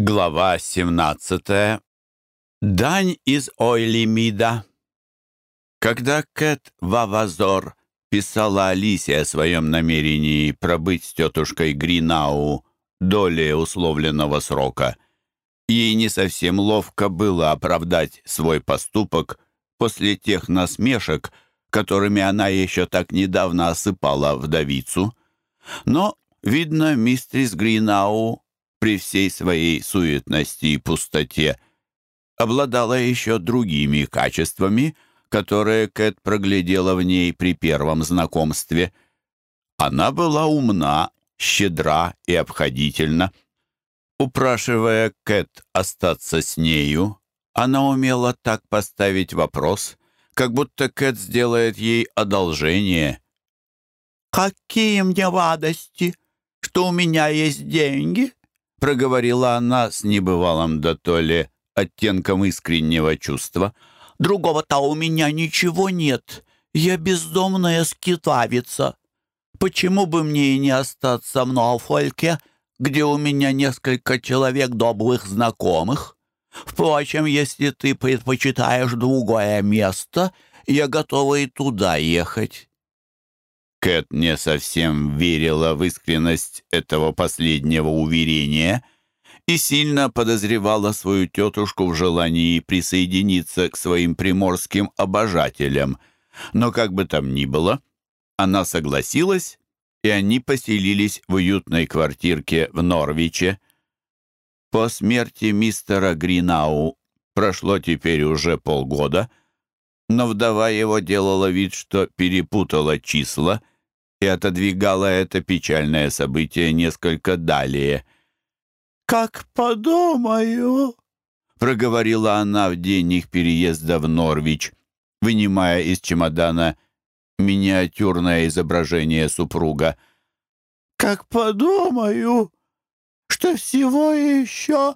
Глава 17. Дань из Ойлимида. Когда Кэт Вавазор писала Алисе о своем намерении пробыть с тетушкой Гринау долей условленного срока, ей не совсем ловко было оправдать свой поступок после тех насмешек, которыми она еще так недавно осыпала вдовицу. Но, видно, мистерис Гринау при всей своей суетности и пустоте, обладала еще другими качествами, которые Кэт проглядела в ней при первом знакомстве. Она была умна, щедра и обходительна. Упрашивая Кэт остаться с нею, она умела так поставить вопрос, как будто Кэт сделает ей одолжение. «Какие мне радости, что у меня есть деньги!» проговорила она с небывалым да то ли оттенком искреннего чувства. «Другого-то у меня ничего нет. Я бездомная скитавица. Почему бы мне и не остаться в Норфольке, где у меня несколько человек добрых знакомых? Впрочем, если ты предпочитаешь другое место, я готова и туда ехать. Кэт не совсем верила в искренность этого последнего уверения и сильно подозревала свою тетушку в желании присоединиться к своим приморским обожателям. Но как бы там ни было, она согласилась, и они поселились в уютной квартирке в Норвиче. По смерти мистера Гринау прошло теперь уже полгода, но вдова его делала вид, что перепутала числа — и отодвигала это печальное событие несколько далее. «Как подумаю», — проговорила она в день их переезда в Норвич, вынимая из чемодана миниатюрное изображение супруга. «Как подумаю, что всего еще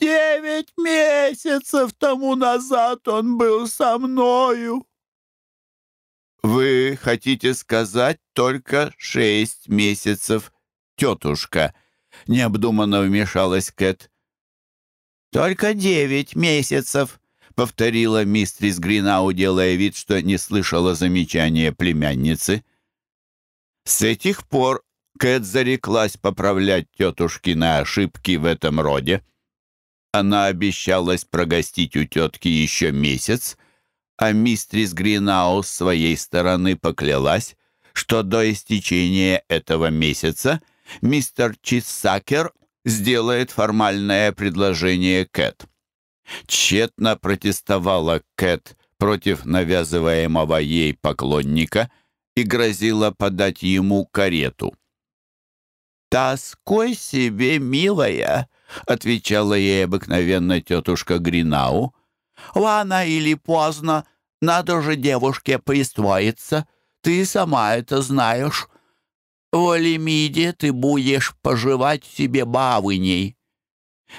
девять месяцев тому назад он был со мною». «Вы хотите сказать только шесть месяцев, тетушка?» — необдуманно вмешалась Кэт. «Только девять месяцев», — повторила мистрис Гринау, делая вид, что не слышала замечания племянницы. С этих пор Кэт зареклась поправлять тетушки на ошибки в этом роде. Она обещалась прогостить у тетки еще месяц, а мистрис Гринау с своей стороны поклялась, что до истечения этого месяца мистер Чиссакер сделает формальное предложение Кэт. Тщетно протестовала Кэт против навязываемого ей поклонника и грозила подать ему карету. «Тоской себе, милая!» — отвечала ей обыкновенно тетушка Гринау — Рано или поздно надо же девушке пристроиться. Ты сама это знаешь. В Олимиде ты будешь поживать себе бавыней».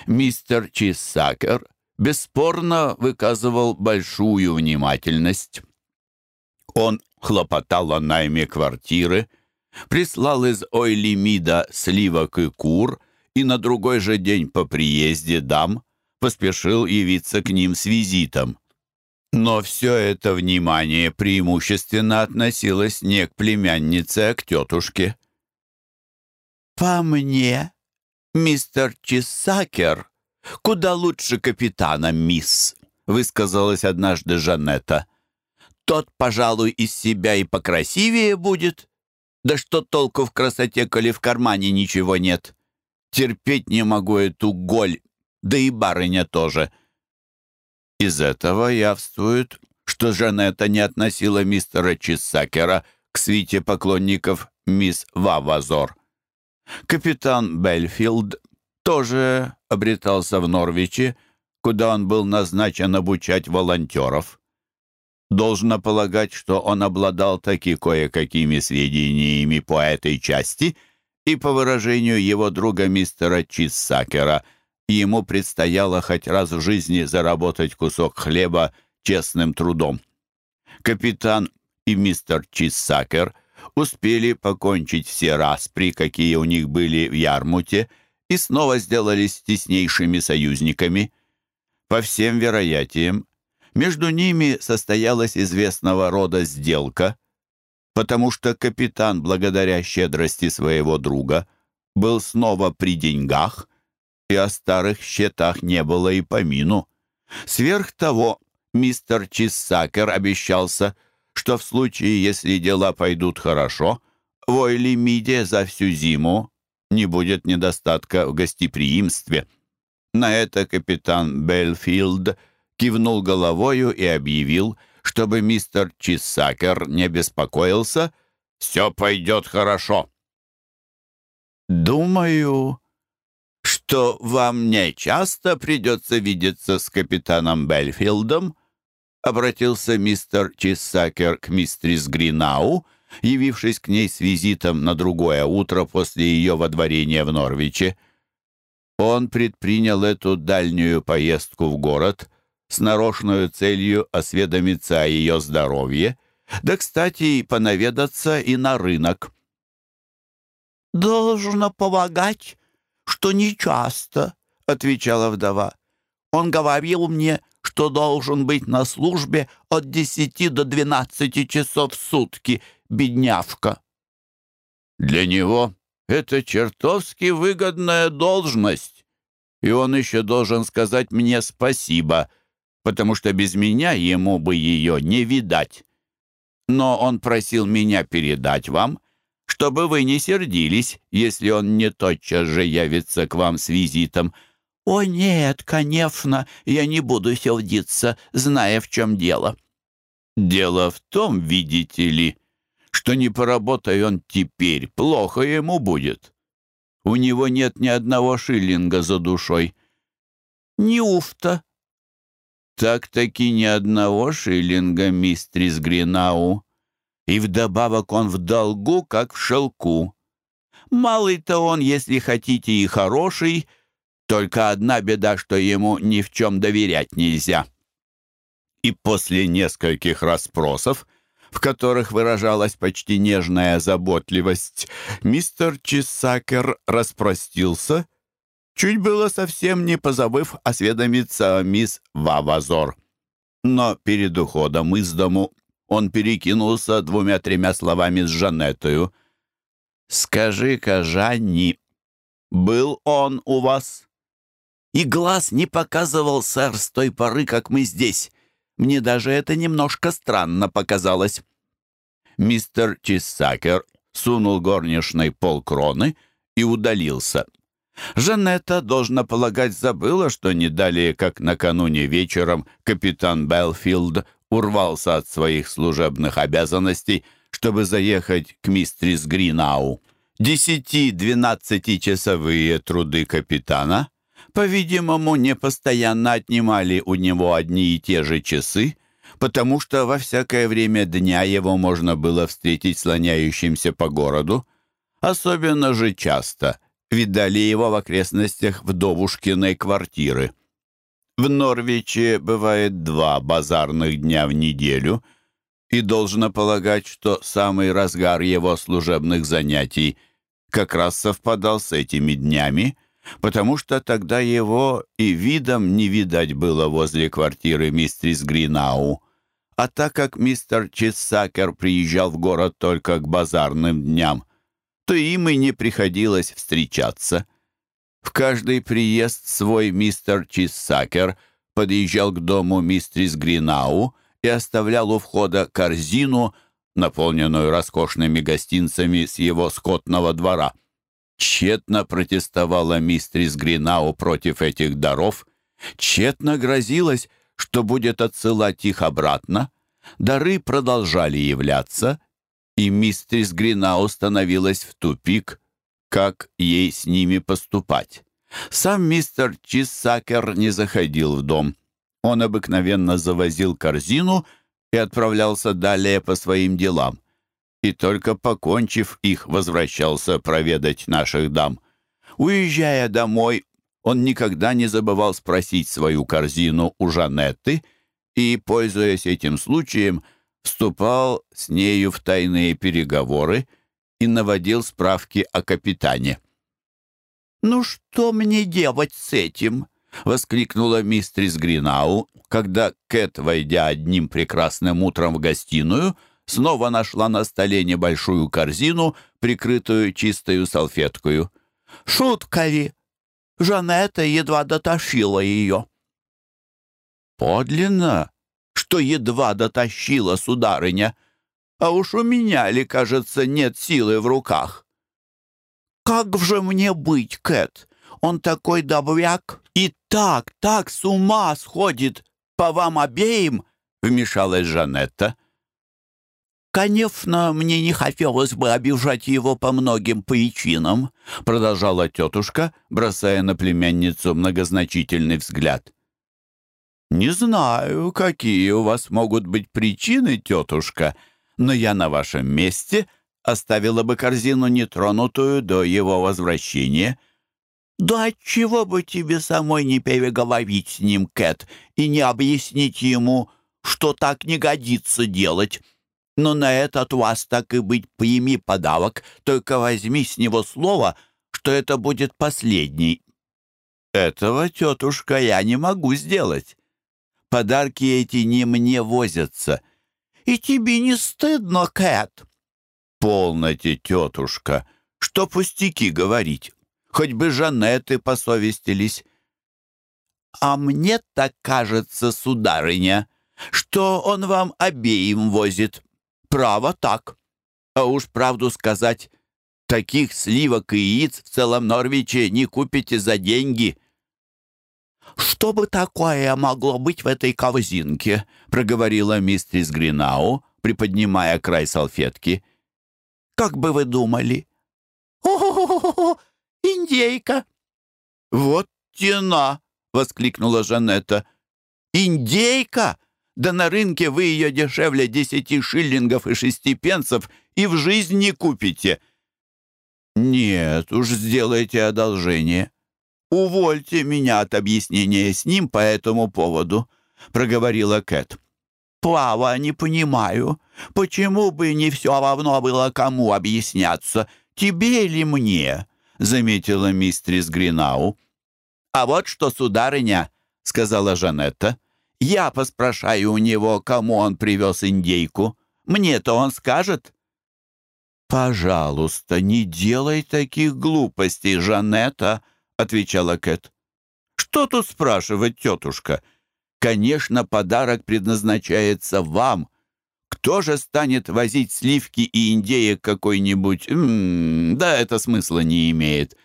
Мистер Чисакер бесспорно выказывал большую внимательность. Он хлопотал о найме квартиры, прислал из Ойлимида сливок и кур и на другой же день по приезде дам поспешил явиться к ним с визитом. Но все это внимание преимущественно относилось не к племяннице, а к тетушке. «По мне, мистер Чисакер, куда лучше капитана, мисс», высказалась однажды Жанетта. «Тот, пожалуй, из себя и покрасивее будет. Да что толку в красоте, коли в кармане ничего нет? Терпеть не могу эту голь да и барыня тоже. Из этого явствует, что Жанетта не относила мистера Чисакера к свите поклонников мисс Вавазор. Капитан Бельфилд тоже обретался в Норвиче, куда он был назначен обучать волонтеров. Должно полагать, что он обладал таки кое-какими сведениями по этой части и, по выражению его друга мистера Чисакера. И ему предстояло хоть раз в жизни заработать кусок хлеба честным трудом. Капитан и мистер Чисакер успели покончить все распри, какие у них были в Ярмуте, и снова сделались теснейшими союзниками. По всем вероятиям, между ними состоялась известного рода сделка, потому что капитан, благодаря щедрости своего друга, был снова при деньгах – и о старых счетах не было и помину. Сверх того, мистер Чиссакер обещался, что в случае, если дела пойдут хорошо, в Ойлимиде за всю зиму не будет недостатка в гостеприимстве. На это капитан Белфилд кивнул головою и объявил, чтобы мистер Чиссакер не беспокоился, все пойдет хорошо. «Думаю, что вам не часто придется видеться с капитаном Бельфилдом?» обратился мистер Чисакер к мистерис Гринау, явившись к ней с визитом на другое утро после ее водворения в Норвиче. Он предпринял эту дальнюю поездку в город с нарочной целью осведомиться о ее здоровье, да, кстати, и понаведаться и на рынок. «Должно помогать», что нечасто», — отвечала вдова. «Он говорил мне, что должен быть на службе от десяти до двенадцати часов в сутки, беднявка». «Для него это чтобы вы не сердились, если он не тотчас же явится к вам с визитом». «О нет, конечно, я не буду сердиться, зная, в чем дело». «Дело в том, видите ли, что не поработай он теперь, плохо ему будет. У него нет ни одного шиллинга за душой». «Неуфта». «Так-таки ни одного шиллинга, мистрис Гринау», и вдобавок он в долгу, как в шелку. Малый-то он, если хотите, и хороший, только одна беда, что ему ни в чем доверять нельзя. И после нескольких расспросов, в которых выражалась почти нежная заботливость, Он перекинулся двумя-тремя словами с Жанеттою. «Скажи-ка, Жанни, был он у вас?» «И глаз не показывал, сэр, с той поры, как мы здесь. Мне даже это немножко странно показалось». Мистер Чиссакер сунул горничной полкроны и удалился. Жанетта, должно полагать, забыла, что не далее, как накануне вечером, капитан Белфилд Урвался от своих служебных обязанностей, чтобы заехать к мистрис Гринау. Десяти-двенадцатичасовые труды капитана, по-видимому, непостоянно отнимали у него одни и те же часы, потому что во всякое время дня его можно было встретить слоняющимся по городу. Особенно же часто видали его в окрестностях вдовушкиной квартиры. В Норвиче бывает два базарных дня в неделю, и должно полагать, что самый разгар его служебных занятий как раз совпадал с этими днями, потому что тогда его и видом не видать было возле квартиры мистрис Гринау. А так как мистер Чиссакер приезжал в город только к базарным дням, то им и не приходилось встречаться — в В каждый приезд свой мистер Чиссакер подъезжал к дому мистерис Гринау и оставлял у входа корзину, наполненную роскошными гостинцами с его скотного двора. Тщетно протестовала мистерис Гринау против этих даров, тщетно грозилась, что будет отсылать их обратно. Дары продолжали являться, и мистерис Гринау становилась в тупик – как ей с ними поступать. Сам мистер Чисакер не заходил в дом. Он обыкновенно завозил корзину и отправлялся далее по своим делам. И только покончив их, возвращался проведать наших дам. Уезжая домой, он никогда не забывал спросить свою корзину у Жанетты и, пользуясь этим случаем, вступал с нею в тайные переговоры, и наводил справки о капитане. «Ну что мне делать с этим?» — воскликнула мистерис Гринау, когда Кэт, войдя одним прекрасным утром в гостиную, снова нашла на столе небольшую корзину, прикрытую чистою салфеткою. «Шутка ли? Жанетта едва дотащила ее». «Подлинно, что едва дотащила, сударыня? а уж у меня ли, кажется, нет силы в руках. Как же мне быть, Кэт? Он такой добряк и так, так с ума сходит по вам обеим, вмешалась Жанетта. «Конечно, мне не хотелось бы обижать его по многим причинам», продолжала тетушка, бросая на племянницу многозначительный взгляд. «Не знаю, какие у вас могут быть причины, тетушка», но я на вашем месте оставила бы корзину нетронутую до его возвращения». «Да отчего бы тебе самой не переговорить с ним, Кэт, и не объяснить ему, что так не годится делать?» Но на этот вас так и быть прими подарок, только возьми с него слово, что это будет последний». «Этого, тетушка, я не могу сделать. Подарки эти не мне возятся». «И тебе не стыдно, Кэт?» «Полноте, тетушка, что пустяки бы такое могло быть в этой ковзинке?» — проговорила мистрис Гринау, приподнимая край салфетки. «Как бы вы думали?» «О-хо-хо-хо! Индейка!» индейка тена!» — воскликнула Жанетта. «Индейка! Да на рынке вы ее дешевле десяти шиллингов и шести пенсов и в жизнь не купите!» «Нет, уж сделайте одолжение. «Увольте меня от объяснения с ним по этому поводу», — проговорила Кэт. Плава, не понимаю. Почему бы не все равно было кому объясняться, тебе или мне?» — заметила мистрис Гринау. «А вот что, сударыня», — сказала Жанетта, — «я поспрашаю у него, кому он привез индейку. Мне-то он скажет». «Пожалуйста, не делай таких глупостей, Жанетта», отвечала Кэт. «Что тут спрашивать, тетушка? Конечно, подарок предназначается вам. Кто же станет возить сливки и индеек какой-нибудь? М-м, да, это смысла не имеет».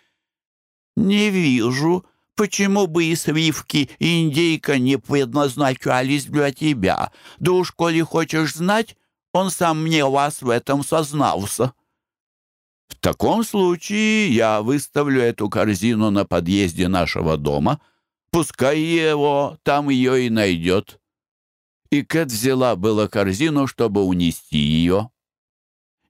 «Не вижу, почему бы и сливки, и индейка не предназначались для тебя. Да уж, коли хочешь знать, он сам мне вас в этом сознался». В таком случае я выставлю эту корзину на подъезде нашего дома. Пускай его там ее и найдет». И Кэт взяла было корзину, чтобы унести ее.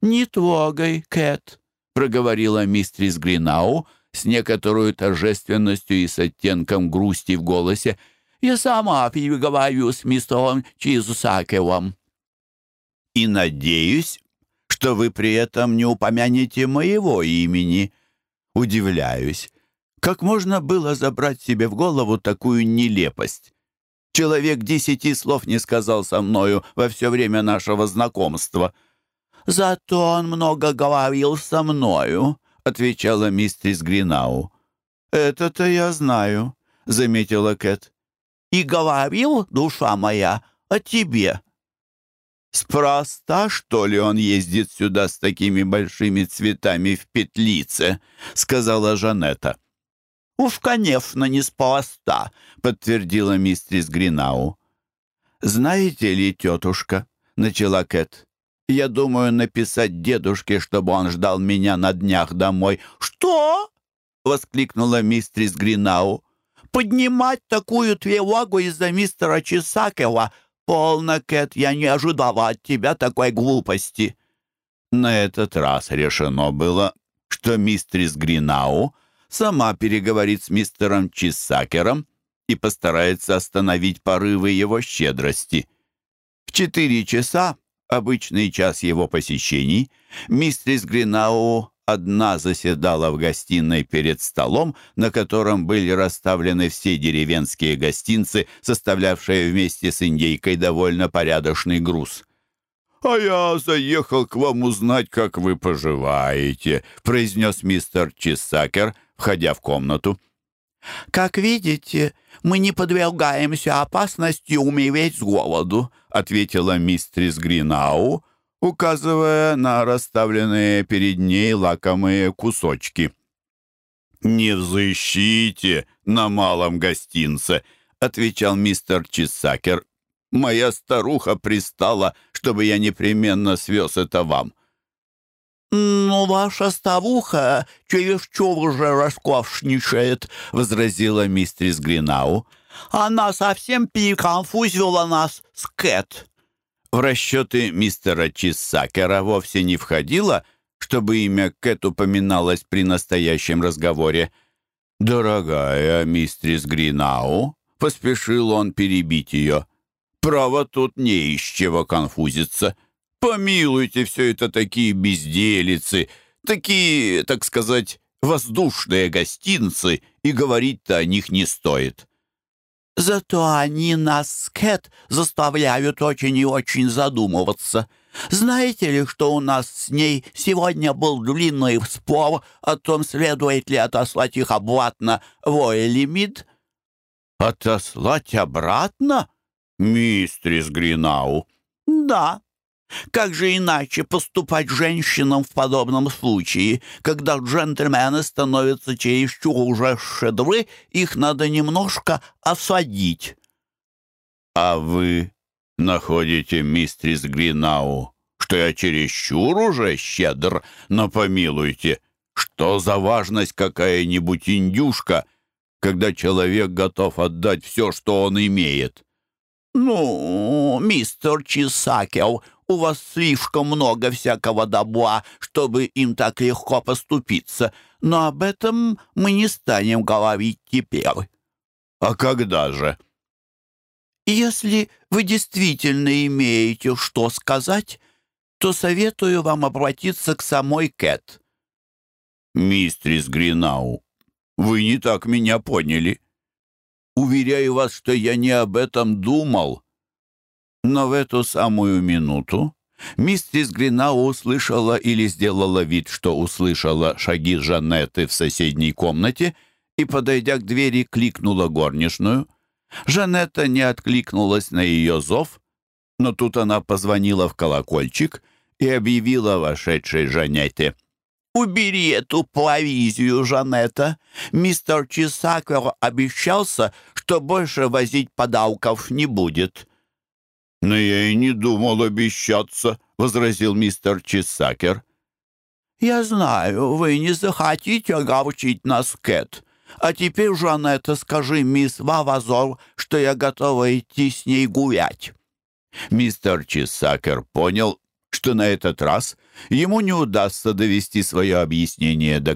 «Не трогай, Кэт», — проговорила мистрис Гринау с некоторой торжественностью и с оттенком грусти в голосе. «Я сама переговорю с мистером Чизусакевым». «И надеюсь, что вы при этом не упомянете моего имени. Удивляюсь, как можно было забрать себе в голову такую нелепость? Человек десяти слов не сказал со мною во все время нашего знакомства. «Зато он много говорил со мною», — отвечала мистерис Гринау. «Это-то я знаю», — заметила Кэт. «И говорил, душа моя, о тебе», «Спроста, что ли, он ездит сюда с такими большими цветами в петлице?» — сказала Жанетта. «Уж, конечно, не спроста», — подтвердила мистерис Гринау. «Знаете ли, тетушка», — начала Кэт, я думаю написать дедушке, чтобы он ждал меня на днях домой». «Что?» — воскликнула мистрис Гринау. «Поднимать такую тревогу из-за мистера Чесакова? Полно, Кэт, я не ожидала от тебя такой глупости». На этот раз решено было, что мистрис Гринау сама переговорит с мистером Чесакером и постарается одна заседала в гостиной перед столом, на котором были расставлены все деревенские гостинцы, составлявшие вместе с индейкой довольно порядочный груз. «А я заехал к вам узнать, как вы поживаете», — произнес мистер Чисакер, входя в комнату. «Как видите, мы не подвергаемся опасности умереть с голоду», — ответила мистрис Гринау, — указывая на расставленные перед ней лакомые кусочки. «Не взыщите на малом гостинце», — отвечал мистер Чесакер. «Моя старуха пристала, чтобы я непременно свез это вам». «Но «Ну, ваша старуха чересчур уже роскошничает», — возразила мистерис Гринау. «Она совсем переконфузила нас с Кэт». В расчеты мистера Чиссакера вовсе не входило, чтобы имя Кэт упоминалось при настоящем разговоре. «Дорогая мистрис Гринау», — поспешил он перебить ее, — «право тут не из чего конфузиться. Помилуйте, все это такие безделицы, такие, так сказать, воздушные гостинцы, и говорить-то о них не стоит». Зато они нас, Кэт, заставляют очень и очень задумываться. Знаете ли, что у нас с ней сегодня был длинный спор о том, следует ли отослать их обратно в Как же иначе поступать женщинам в подобном случае? Когда джентльмены становятся чересчур уже шедры, их надо немножко осадить. — А вы находите, мистерис Гринау, что я чересчур уже щедр? Но помилуйте, что за важность какая-нибудь индюшка, когда человек готов отдать все, что он имеет? — «Ну, мистер Чисакел, у вас слишком много всякого добра, чтобы им так легко поступиться. Но об этом мы не станем говорить теперь». «А когда же?» «Если вы действительно имеете что сказать, то советую вам обратиться к самой Кэт». «Мистрис Гринау, вы не так меня поняли. Уверяю вас, что я не об этом думал. Но в эту самую минуту миссис Гринау услышала или сделала вид, что услышала шаги Жанетты в соседней комнате и, подойдя к двери, кликнула горничную. Жанетта не откликнулась на ее зов, но тут она позвонила в колокольчик и объявила вошедшей Жанетте. «Убери эту провизию, Жанетта. Мистер Чисакер обещался, что больше возить подарков не будет». «Но я и не думал обещаться», — возразил мистер Чиссакер. «Я знаю, вы не захотите огорчить нас, Кэт. А теперь, Жанетта, скажи мисс Вавазор, что я готова идти с ней гулять». Мистер Чиссакер понял, что на этот раз ему не удастся довести свое объяснение до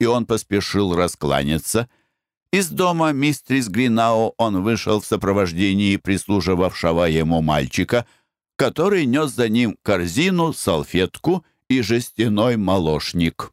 и он поспешил раскланяться. Из дома мистрис Гринау. он вышел в сопровождении прислуживавшего ему мальчика, который нес за ним корзину, салфетку и жестяной молочник.